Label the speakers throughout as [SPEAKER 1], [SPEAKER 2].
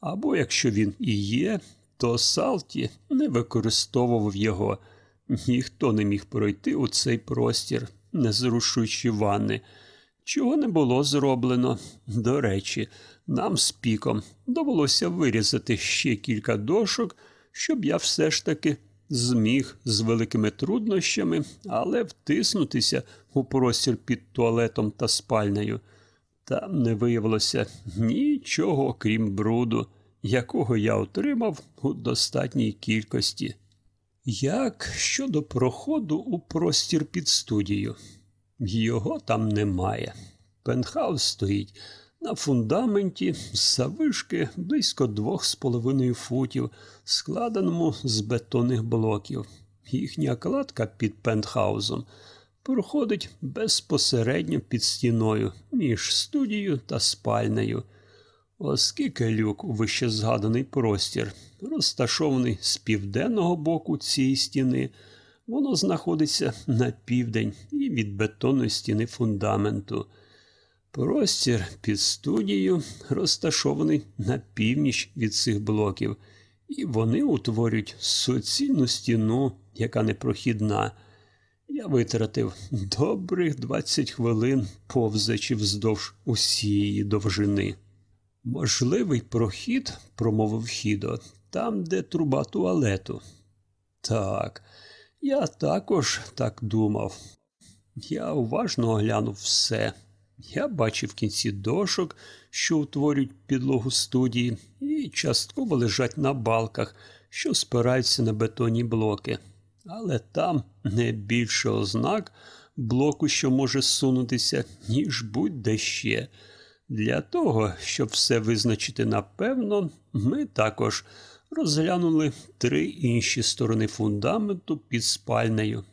[SPEAKER 1] Або якщо він і є, то Салті не використовував його. Ніхто не міг пройти у цей простір, не зрушуючи ванни. Чого не було зроблено. До речі, нам з піком довелося вирізати ще кілька дошок, щоб я все ж таки зміг з великими труднощами, але втиснутися у простір під туалетом та спальнею. Там не виявилося нічого, крім бруду, якого я отримав у достатній кількості. Як щодо проходу у простір під студію? Його там немає. Пентхаус стоїть на фундаменті з завишки близько двох з половиною футів, складеному з бетонних блоків. Їхня кладка під пентхаузом проходить безпосередньо під стіною між студією та спальнею. Оскільки люк у вищезгаданий простір розташований з південного боку цієї стіни, воно знаходиться на південь і від бетонної стіни фундаменту. Простір під студією розташований на північ від цих блоків, і вони утворюють суцільну стіну, яка непрохідна. Я витратив добрих 20 хвилин, повзачи вздовж усієї довжини. Можливий прохід, промовив Хідо, там, де труба туалету. Так, я також так думав. Я уважно оглянув все. Я бачив кінці дошок, що утворюють підлогу студії, і частково лежать на балках, що спираються на бетонні блоки. Але там не більше ознак блоку, що може сунутися, ніж будь-де ще. Для того, щоб все визначити напевно, ми також розглянули три інші сторони фундаменту під спальнею.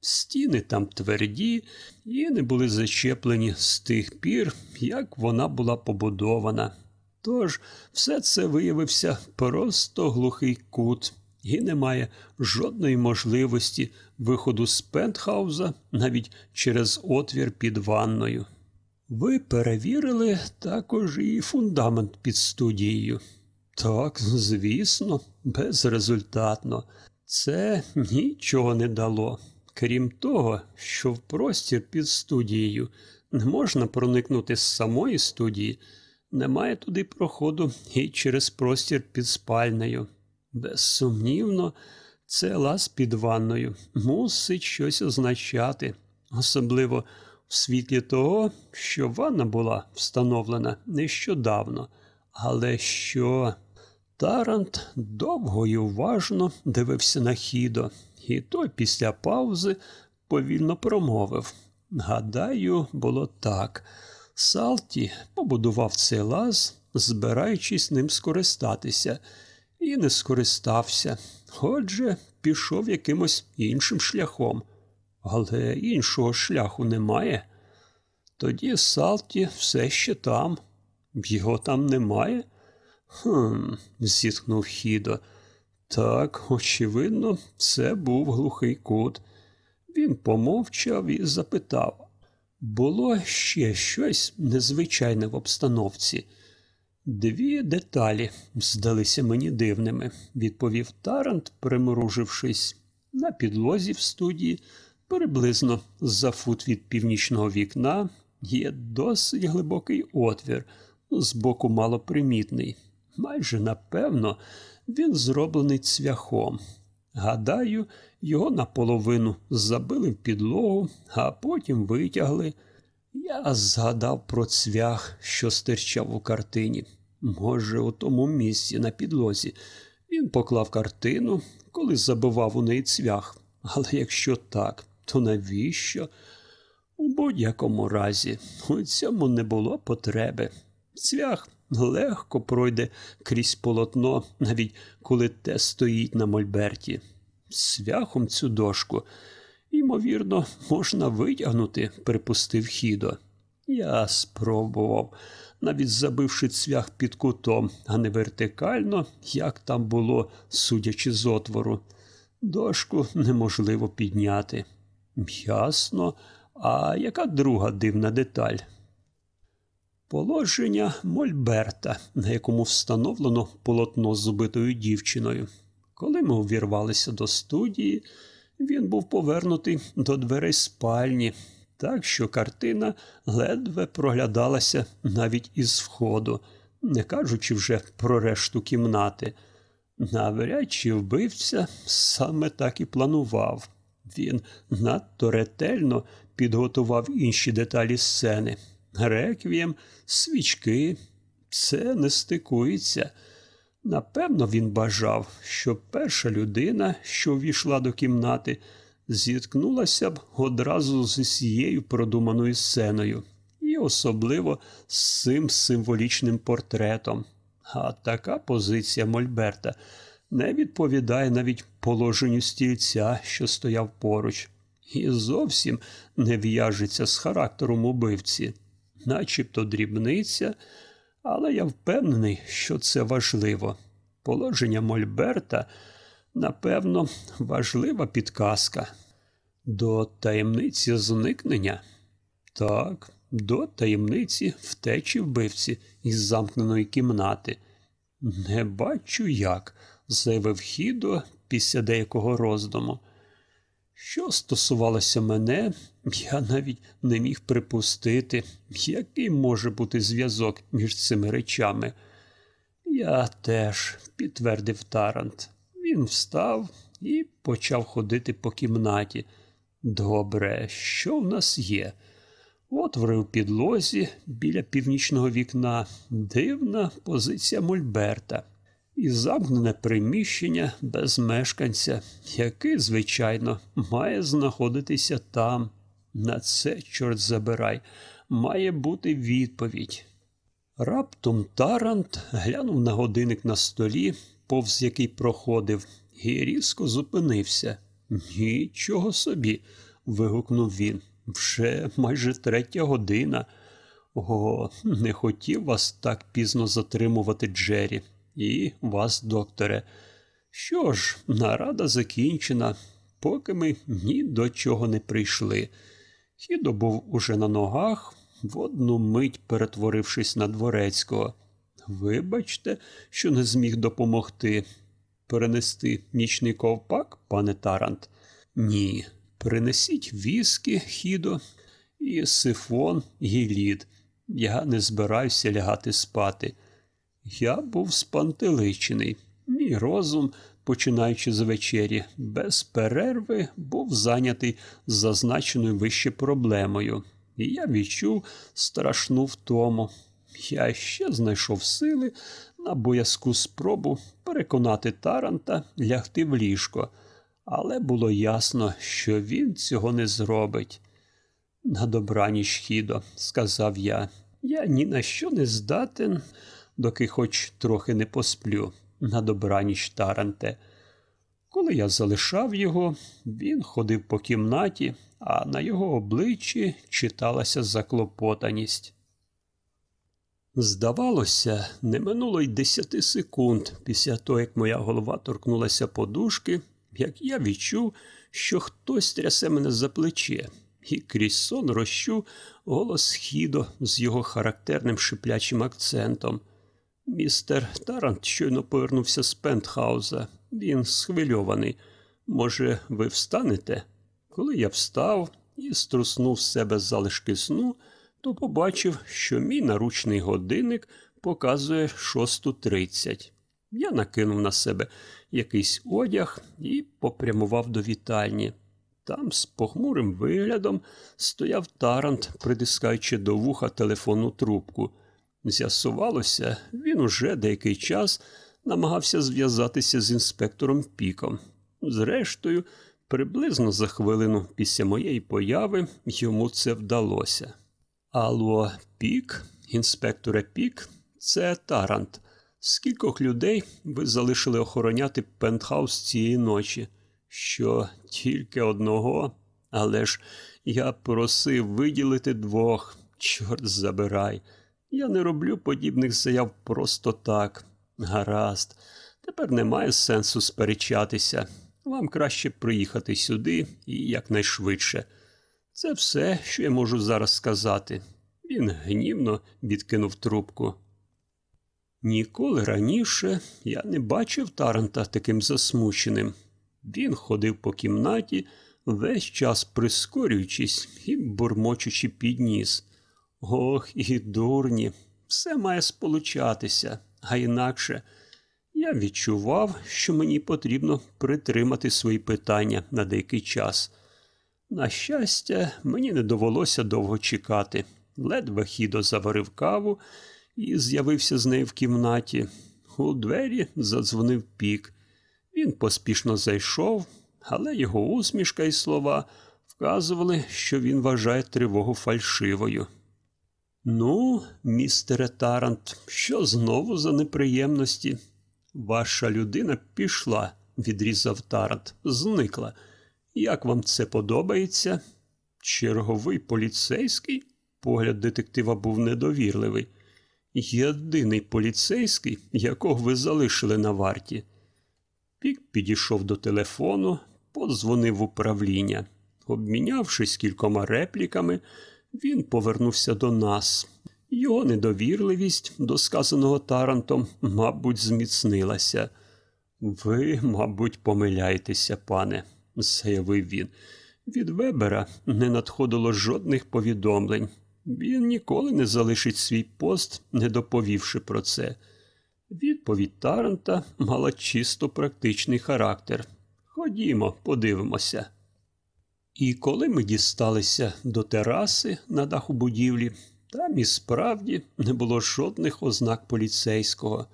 [SPEAKER 1] Стіни там тверді і не були зачеплені з тих пір, як вона була побудована. Тож все це виявився просто глухий кут, і немає жодної можливості виходу з пентхауза навіть через отвір під ванною. Ви перевірили також і фундамент під студією. Так, звісно, безрезультатно. Це нічого не дало. Крім того, що в простір під студією не можна проникнути з самої студії, немає туди проходу і через простір під спальнею. Безсумнівно, це лаз під ванною мусить щось означати, особливо в світлі того, що ванна була встановлена нещодавно. Але що? Тарант довго й уважно дивився на хідо, і той після паузи повільно промовив. Гадаю, було так. Салті побудував цей лаз, збираючись ним скористатися, і не скористався. Отже, пішов якимось іншим шляхом. Але іншого шляху немає. Тоді Салті все ще там. Його там немає? Хм, зітхнув Хідо. Так, очевидно, це був глухий кут. Він помовчав і запитав було ще щось незвичайне в обстановці. Дві деталі здалися мені дивними, відповів Тарант, примружившись. На підлозі в студії, приблизно за фут від північного вікна, є досить глибокий отвір, збоку малопримітний. Майже напевно, він зроблений цвяхом. Гадаю, його наполовину забили в підлогу, а потім витягли. Я згадав про цвях, що стирчав у картині. Може, у тому місці на підлозі. Він поклав картину, коли забивав у неї цвях. Але якщо так, то навіщо? У будь-якому разі, у цьому не було потреби. Цвях легко пройде крізь полотно, навіть коли те стоїть на мольберті. Свяхом цю дошку, ймовірно, можна витягнути, припустив хідо. Я спробував, навіть забивши цвях під кутом, а не вертикально, як там було, судячи з отвору. Дошку неможливо підняти. Ясно, а яка друга дивна деталь? Положення Мольберта, на якому встановлено полотно з убитою дівчиною. Коли ми увірвалися до студії, він був повернутий до дверей спальні, так що картина ледве проглядалася навіть із входу, не кажучи вже про решту кімнати. Навряд чи вбивця саме так і планував. Він надто ретельно підготував інші деталі сцени. Реквієм, свічки, це не стикується. Напевно, він бажав, щоб перша людина, що ввійшла до кімнати, зіткнулася б одразу з усією продуманою сценою, і особливо з цим символічним портретом. А така позиція Мольберта не відповідає навіть положенню стільця, що стояв поруч, і зовсім не в'яжеться з характером убивці, начебто дрібниця, але я впевнений, що це важливо. Положення Мольберта, напевно, важлива підказка. До таємниці зникнення? Так, до таємниці втечі вбивці із замкненої кімнати. Не бачу як, заявив Хідо після деякого роздуму. Що стосувалося мене, я навіть не міг припустити, який може бути зв'язок між цими речами. Я теж, підтвердив Тарант. Він встав і почав ходити по кімнаті. Добре, що в нас є? Отвори у підлозі біля північного вікна, дивна позиція Мольберта і замкнене приміщення без мешканця, який, звичайно, має знаходитися там. На це, чорт забирай, має бути відповідь. Раптом Тарант глянув на годинник на столі, повз який проходив, і різко зупинився. Нічого собі. вигукнув він. Вже майже третя година. О, не хотів вас так пізно затримувати, Джері, і вас, докторе. Що ж, нарада закінчена, поки ми ні до чого не прийшли. Хідо був уже на ногах, в одну мить перетворившись на дворецького. Вибачте, що не зміг допомогти. Перенести нічний ковпак, пане Тарант? Ні. Принесіть віскі, хідо, і сифон, і лід. Я не збираюся лягати спати. Я був спантеличений. Мій розум, починаючи з вечері, без перерви був зайнятий зазначеною вище проблемою, і я відчув страшну втому. Я ще знайшов сили на боязку спробу переконати Таранта лягти в ліжко, але було ясно, що він цього не зробить. На добраніч, Хідо, сказав я, я ні на що не здатен, доки хоч трохи не посплю. На добраніч, Таранте. Коли я залишав його, він ходив по кімнаті, а на його обличчі читалася заклопотаність. Здавалося, не минуло й десяти секунд після того, як моя голова торкнулася подушки, як я відчув, що хтось трясе мене за плече, і крізь сон розчув голос Хідо з його характерним шиплячим акцентом. Містер Тарант щойно повернувся з пентхауза. Він схвильований. Може, ви встанете? Коли я встав і струснув з себе залишки сну, то побачив, що мій наручний годинник показує 6.30. Я накинув на себе якийсь одяг і попрямував до вітальні. Там з похмурим виглядом стояв тарант, притискаючи до вуха телефонну трубку. З'ясувалося, він уже деякий час намагався зв'язатися з інспектором Піком. Зрештою, приблизно за хвилину після моєї появи йому це вдалося. Алло, Пік, інспекторе Пік, це Тарант. Скількох людей ви залишили охороняти пентхаус цієї ночі? Що тільки одного? Але ж я просив виділити двох. Чорт забирай. Я не роблю подібних заяв просто так. Гаразд, тепер немає сенсу сперечатися. Вам краще приїхати сюди і якнайшвидше. Це все, що я можу зараз сказати. Він гнівно відкинув трубку. Ніколи раніше я не бачив Таранта таким засмученим. Він ходив по кімнаті, весь час прискорюючись і бурмочучи під ніс. Ох, і дурні, все має сполучатися, а інакше я відчував, що мені потрібно притримати свої питання на деякий час. На щастя, мені не довелося довго чекати. Ледве хідо заварив каву і з'явився з нею в кімнаті. У двері задзвонив пік. Він поспішно зайшов, але його усмішка і слова вказували, що він вважає тривогу фальшивою. Ну, містере Тарант, що знову за неприємності? Ваша людина пішла, відрізав Тарант, зникла. Як вам це подобається? Черговий поліцейський? Погляд детектива був недовірливий. Єдиний поліцейський, якого ви залишили на варті. Пік підійшов до телефону, подзвонив в управління. Обмінявшись кількома репліками, він повернувся до нас. Його недовірливість до сказаного Тарантом, мабуть, зміцнилася. Ви, мабуть, помиляєтеся, пане, заявив він. Від Вебера не надходило жодних повідомлень. Він ніколи не залишить свій пост, не доповівши про це. Відповідь Таранта мала чисто практичний характер. Ходімо, подивимося. І коли ми дісталися до тераси на даху будівлі, там і справді не було жодних ознак поліцейського.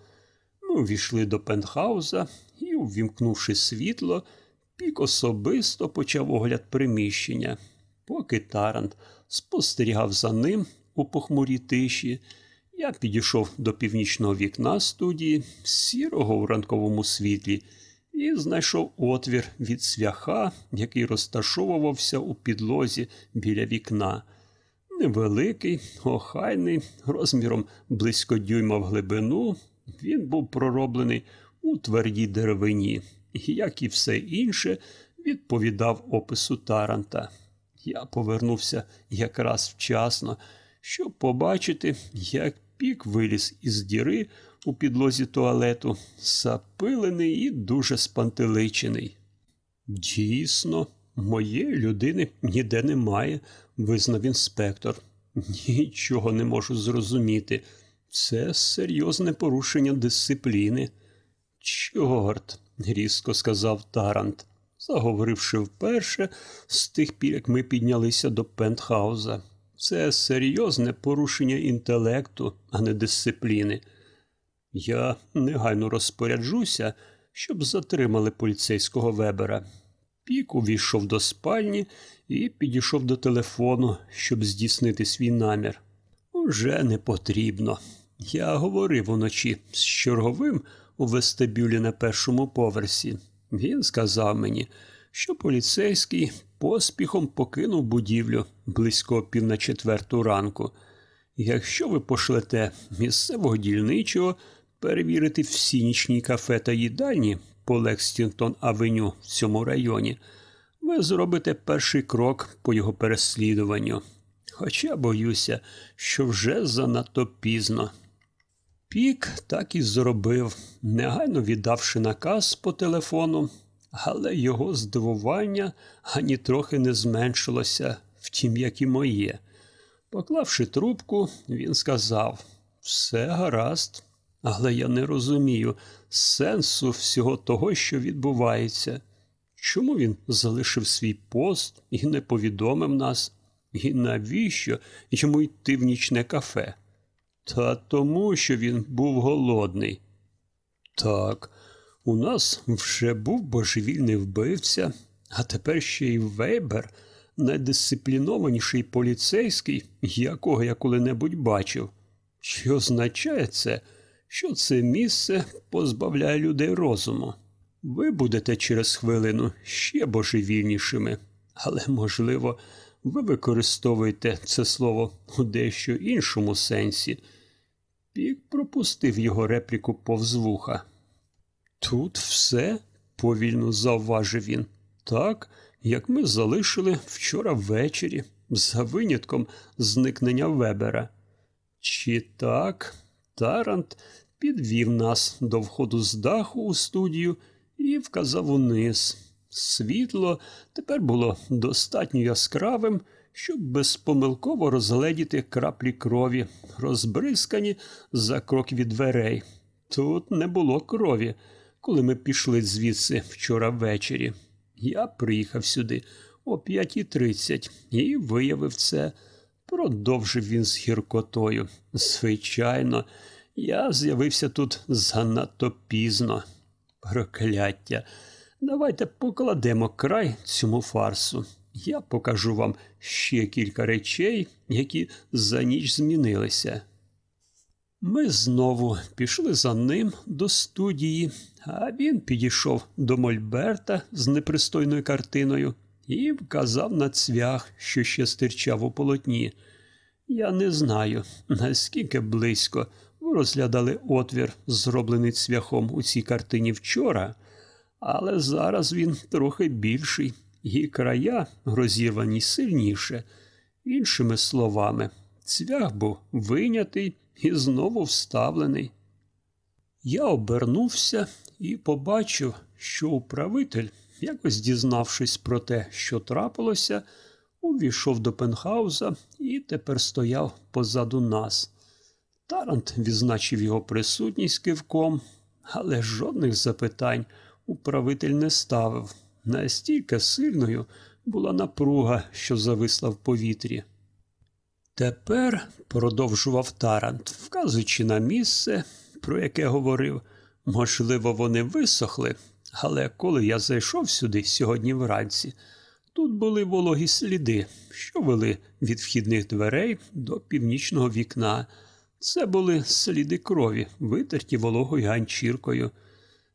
[SPEAKER 1] Ми увійшли до пентхауза і, увімкнувши світло, пік особисто почав огляд приміщення, поки Тарант спостерігав за ним у похмурій тиші. Я підійшов до північного вікна студії, сірого у ранковому світлі, і знайшов отвір від свяха, який розташовувався у підлозі біля вікна. Невеликий, охайний, розміром близько дюйма в глибину, він був пророблений у твердій деревині, як і все інше, відповідав опису Таранта. Я повернувся якраз вчасно, щоб побачити, як пік виліз із діри у підлозі туалету, запилений і дуже спантеличений. Дійсно, моєї людини ніде немає, визнав інспектор. Нічого не можу зрозуміти. Це серйозне порушення дисципліни. Чорт, різко сказав Тарант, заговоривши вперше з тих пір, як ми піднялися до пентхауза. Це серйозне порушення інтелекту, а не дисципліни. Я негайно розпоряджуся, щоб затримали поліцейського вебера. Пік увійшов до спальні і підійшов до телефону, щоб здійснити свій намір. Уже не потрібно. Я говорив уночі з черговим у вестибюлі на першому поверсі. Він сказав мені, що поліцейський поспіхом покинув будівлю близько пів на четверту ранку. Якщо ви пошлете місцевого дільничого перевірити всі нічні кафе та їдальні по Лекстінтон Авеню в цьому районі, ви зробите перший крок по його переслідуванню. Хоча боюся, що вже занадто пізно. Пік так і зробив, негайно віддавши наказ по телефону, але його здивування ані трохи не зменшилося, втім, як і моє. Поклавши трубку, він сказав все гаразд, але я не розумію сенсу всього того, що відбувається. Чому він залишив свій пост і не повідомив нас? І навіщо йому йти в нічне кафе? Та тому, що він був голодний. Так, у нас вже був божевільний вбивця, а тепер ще й Вейбер, найдисциплінованіший поліцейський, якого я коли-небудь бачив. Чи означає це, що це місце позбавляє людей розуму? Ви будете через хвилину ще божевільнішими, але, можливо, ви використовуєте це слово у дещо іншому сенсі. Пік пропустив його репліку повз вуха. Тут все, повільно завважив він, так, як ми залишили вчора ввечері. за винятком зникнення Вебера. Чи так, Тарант підвів нас до входу з даху у студію і вказав униз. Світло тепер було достатньо яскравим, щоб безпомилково розгледіти краплі крові, розбризкані за крок від дверей. Тут не було крові, коли ми пішли звідси вчора ввечері. Я приїхав сюди о 5.30 і виявив це. Продовжив він з гіркотою. Звичайно, я з'явився тут занадто пізно. Прокляття. Давайте покладемо край цьому фарсу. Я покажу вам ще кілька речей, які за ніч змінилися. Ми знову пішли за ним до студії, а він підійшов до Мольберта з непристойною картиною і вказав на цвях, що ще стирчав у полотні. Я не знаю, наскільки близько ви розглядали отвір, зроблений цвяхом у цій картині вчора, але зараз він трохи більший, і края розірвані сильніше. Іншими словами, цвях був винятий і знову вставлений. Я обернувся і побачив, що управитель, якось дізнавшись про те, що трапилося, увійшов до пентхауза і тепер стояв позаду нас. Тарант відзначив його присутність кивком, але жодних запитань управитель не ставив. Настільки сильною була напруга, що зависла в повітрі. Тепер, продовжував Тарант, вказуючи на місце, про яке говорив, можливо, вони висохли, але коли я зайшов сюди сьогодні вранці, тут були вологі сліди, що вели від вхідних дверей до північного вікна. Це були сліди крові, витерті вологою ганчіркою.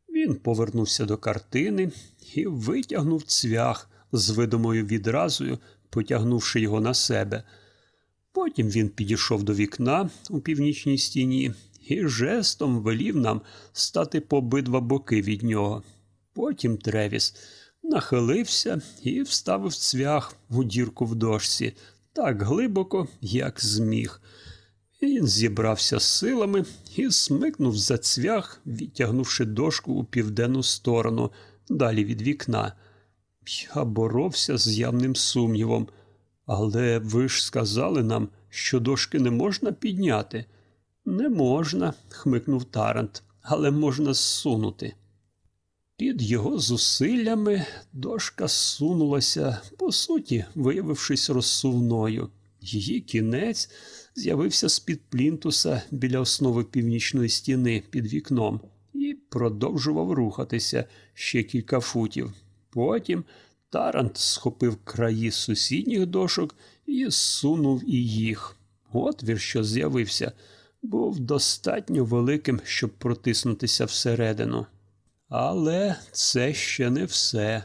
[SPEAKER 1] Він повернувся до картини і витягнув цвях з видимою відразою, потягнувши його на себе. Потім він підійшов до вікна у північній стіні і жестом велів нам стати по обидва боки від нього. Потім Тревіс нахилився і вставив цвях у дірку в дошці так глибоко, як зміг. Він зібрався з силами і смикнув за цвях, відтягнувши дошку у південну сторону, далі від вікна. Я боровся з явним сумнівом. Але ви ж сказали нам, що дошки не можна підняти. Не можна, хмикнув Тарант, але можна зсунути. Під його зусиллями дошка зсунулася, по суті, виявившись розсувною. Її кінець з'явився з-під плінтуса біля основи північної стіни під вікном і продовжував рухатися ще кілька футів. Потім Тарант схопив краї сусідніх дошок і сунув і їх. Отвір, що з'явився, був достатньо великим, щоб протиснутися всередину. Але це ще не все.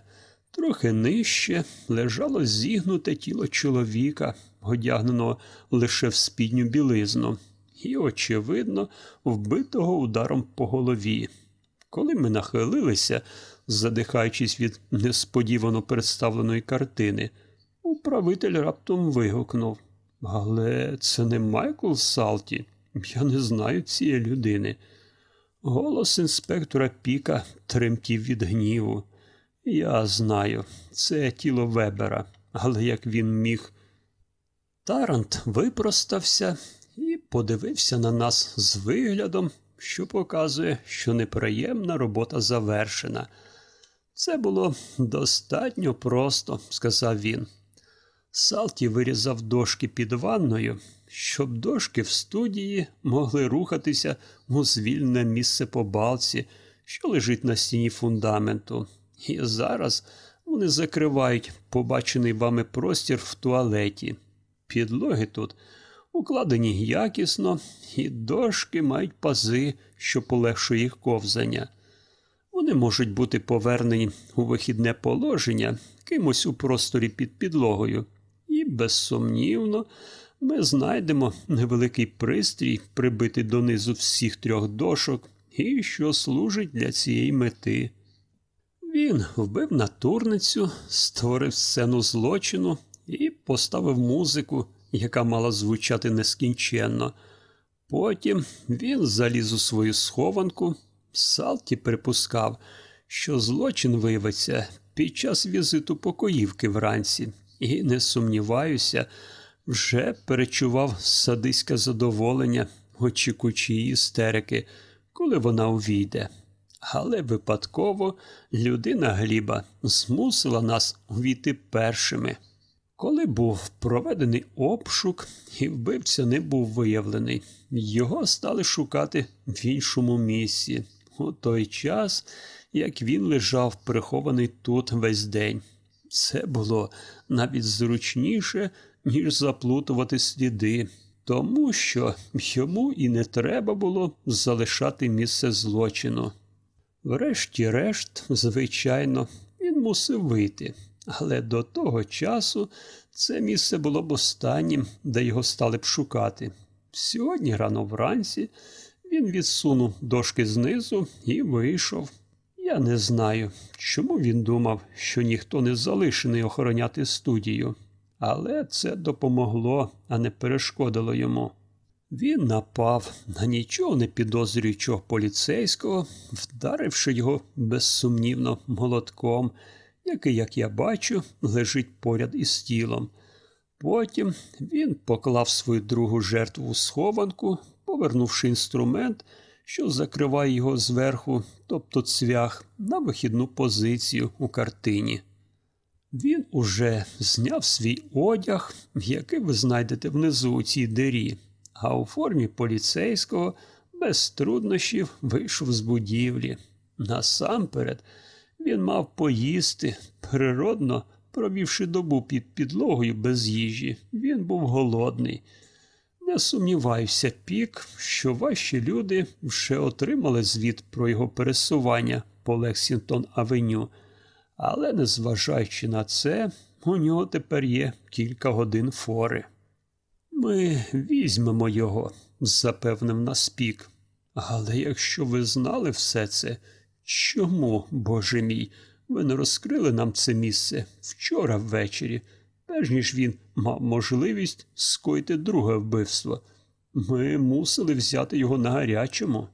[SPEAKER 1] Трохи нижче лежало зігнуте тіло чоловіка, одягненого лише в спідню білизну, і, очевидно, вбитого ударом по голові. Коли ми нахилилися, задихаючись від несподівано представленої картини, управитель раптом вигукнув. Але це не Майкл Салті. Я не знаю цієї людини. Голос інспектора Піка тремтів від гніву. Я знаю, це тіло Вебера, але як він міг. Тарант випростався і подивився на нас з виглядом, що показує, що неприємна робота завершена. Це було достатньо просто, сказав він. Салті вирізав дошки під ванною, щоб дошки в студії могли рухатися у звільне місце по балці, що лежить на стіні фундаменту. І зараз вони закривають побачений вами простір в туалеті. Підлоги тут укладені якісно, і дошки мають пази, що полегшує їх ковзання. Вони можуть бути повернені у вихідне положення кимось у просторі під підлогою, і, безсумнівно, ми знайдемо невеликий пристрій, прибитий донизу всіх трьох дошок, і що служить для цієї мети. Він вбив натурницю, створив сцену злочину і поставив музику, яка мала звучати нескінченно. Потім він заліз у свою схованку. Салті припускав, що злочин виявиться під час візиту покоївки вранці, і, не сумніваюся, вже перечував садиське задоволення, очікуючи її істерики, коли вона увійде. Але випадково людина Гліба змусила нас увійти першими. Коли був проведений обшук, і вбивця не був виявлений, його стали шукати в іншому місці, у той час, як він лежав прихований тут весь день. Це було навіть зручніше, ніж заплутувати сліди, тому що йому і не треба було залишати місце злочину. Врешті-решт, звичайно, він мусив вийти, але до того часу це місце було б останнім, де його стали б шукати. Сьогодні рано вранці він відсунув дошки знизу і вийшов. Я не знаю, чому він думав, що ніхто не залишений охороняти студію, але це допомогло, а не перешкодило йому. Він напав на нічого не підозрюючого поліцейського, вдаривши його безсумнівно молотком, який, як я бачу, лежить поряд із тілом. Потім він поклав свою другу жертву у схованку, повернувши інструмент, що закриває його зверху, тобто цвях, на вихідну позицію у картині. Він уже зняв свій одяг, який ви знайдете внизу у цій дирі, а у формі поліцейського без труднощів вийшов з будівлі. Насамперед він мав поїсти, природно провівши добу під підлогою без їжі, він був голодний. Не сумніваюся, пік, що ваші люди вже отримали звіт про його пересування по Лексінгтон Авеню, але, незважаючи на це, у нього тепер є кілька годин фори. Ми візьмемо його, запевнив нас пік. Але якщо ви знали все це, чому, Боже мій, ви не розкрили нам це місце вчора ввечері, перш ніж він мав можливість скоїти друге вбивство. Ми мусили взяти його на гарячому.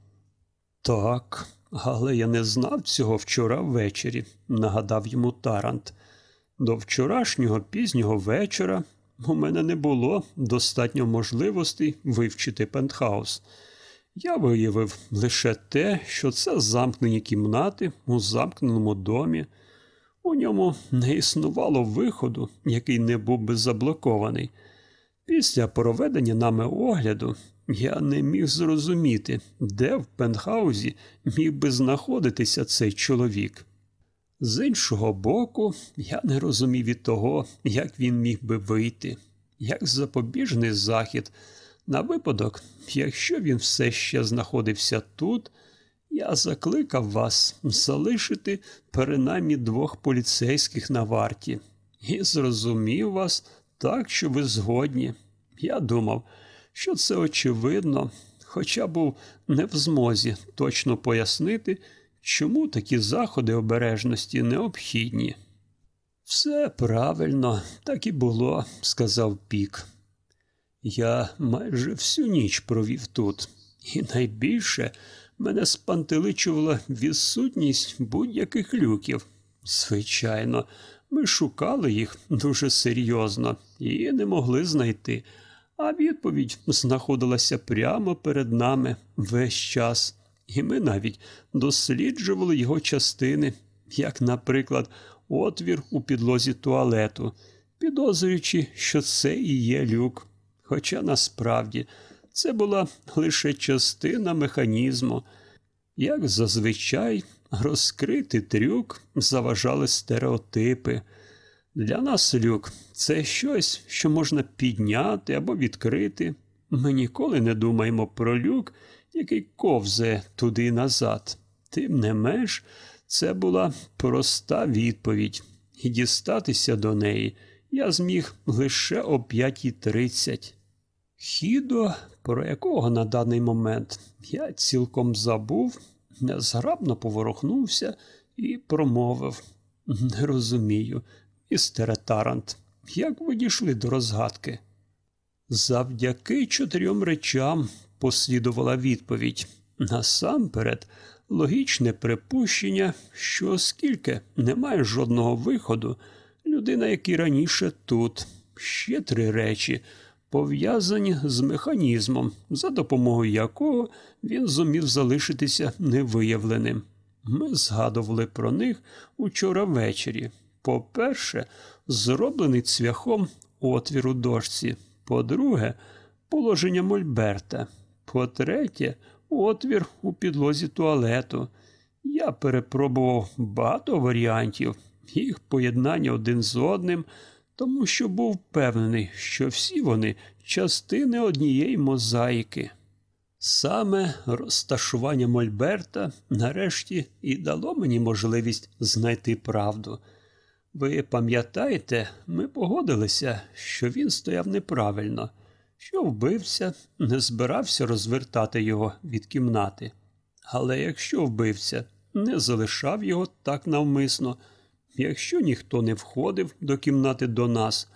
[SPEAKER 1] Так, але я не знав цього вчора ввечері, нагадав йому Тарант. До вчорашнього пізнього вечора у мене не було достатньо можливостей вивчити пентхаус. Я виявив лише те, що це замкнені кімнати у замкненому домі. У ньому не існувало виходу, який не був би заблокований. Після проведення нами огляду я не міг зрозуміти, де в пентхаузі міг би знаходитися цей чоловік. З іншого боку, я не розумів і того, як він міг би вийти, як запобіжний захід. На випадок, якщо він все ще знаходився тут, я закликав вас залишити принаймні двох поліцейських на варті і зрозумів вас так, що ви згодні. Я думав, що це очевидно, хоча був не в змозі точно пояснити, чому такі заходи обережності необхідні. Все правильно, так і було, сказав Пік. Я майже всю ніч провів тут, і найбільше мене спантеличувала відсутність будь-яких люків. Звичайно, ми шукали їх дуже серйозно і не могли знайти, а відповідь знаходилася прямо перед нами весь час, і ми навіть досліджували його частини, як, наприклад, отвір у підлозі туалету, підозрюючи, що це і є люк. Хоча насправді це була лише частина механізму. Як зазвичай, розкрити трюк заважали стереотипи. Для нас люк це щось, що можна підняти або відкрити. Ми ніколи не думаємо про люк, який ковзе туди назад. Тим не менш, це була проста відповідь, і дістатися до неї я зміг лише о 5.30. Хідо, про якого на даний момент я цілком забув, незграбно поворухнувся і промовив Не розумію, містере Тарант, Як ви дійшли до розгадки? Завдяки чотирьом речам послідувала відповідь. Насамперед, логічне припущення, що оскільки немає жодного виходу, людина, як і раніше тут, ще три речі, пов'язані з механізмом, за допомогою якого він зумів залишитися невиявленим. Ми згадували про них учора ввечері. По-перше, зроблений цвяхом отвір у дошці. По-друге, положення Мольберта. По-третє, отвір у підлозі туалету. Я перепробував багато варіантів, їх поєднання один з одним, тому що був впевнений, що всі вони частини однієї мозаїки. Саме розташування Мольберта нарешті і дало мені можливість знайти правду. Ви пам'ятаєте, ми погодилися, що він стояв неправильно, що вбивця не збирався розвертати його від кімнати. Але якщо вбивця не залишав його так навмисно, якщо ніхто не входив до кімнати до нас,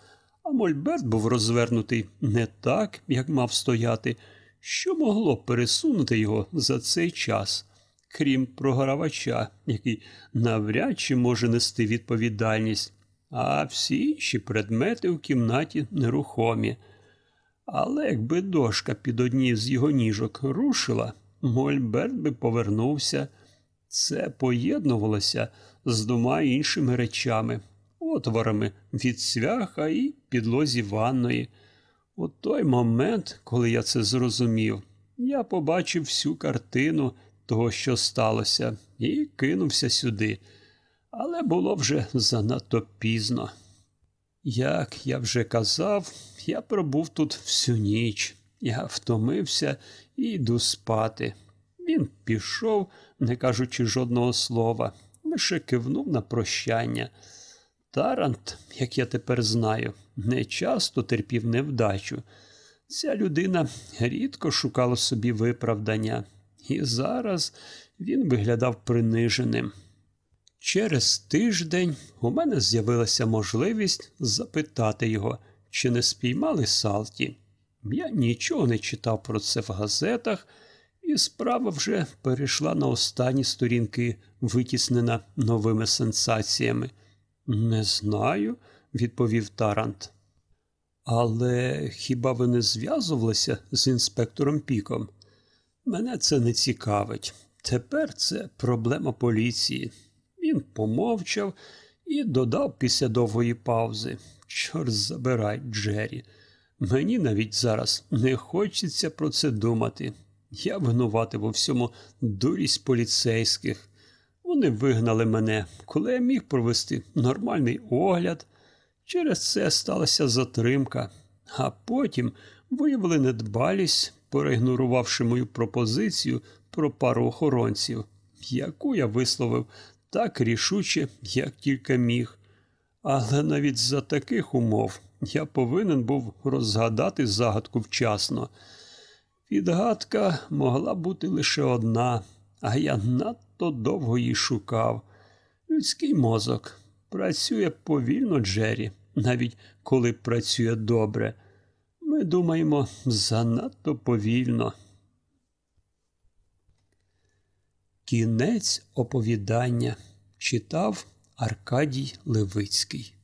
[SPEAKER 1] а Мольберт був розвернутий не так, як мав стояти, що могло пересунути його за цей час, крім програвача, який навряд чи може нести відповідальність, а всі інші предмети в кімнаті нерухомі. Але якби дошка під одні з його ніжок рушила, Мольберт би повернувся. Це поєднувалося з двома іншими речами, отворами від цвяха і підлозі ванної. У той момент, коли я це зрозумів, я побачив всю картину того, що сталося, і кинувся сюди. Але було вже занадто пізно. Як я вже казав, я пробув тут всю ніч. Я втомився і йду спати. Він пішов, не кажучи жодного слова, лише кивнув на прощання. Тарант, як я тепер знаю, не часто терпів невдачу. Ця людина рідко шукала собі виправдання, і зараз він виглядав приниженим. Через тиждень у мене з'явилася можливість запитати його, чи не спіймали Салті. Я нічого не читав про це в газетах, і справа вже перейшла на останні сторінки, витіснена новими сенсаціями. Не знаю, відповів Тарант. Але хіба ви не зв'язувалися з інспектором Піком? Мене це не цікавить. Тепер це проблема поліції. Він помовчав і додав після довгої паузи. Чорт забирай, Джері. Мені навіть зараз не хочеться про це думати. Я винуватив у всьому дурість поліцейських. Вони вигнали мене, коли я міг провести нормальний огляд. Через це сталася затримка, а потім виявили недбалість, проігнорувавши мою пропозицію про пару охоронців, яку я висловив так рішуче, як тільки міг. Але навіть за таких умов я повинен був розгадати загадку вчасно. Відгадка могла бути лише одна, а я надто довго її шукав. Людський мозок працює повільно, Джері, навіть коли працює добре. Ми думаємо занадто повільно. Кінець оповідання читав Аркадій Левицький